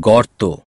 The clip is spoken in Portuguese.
গর্ত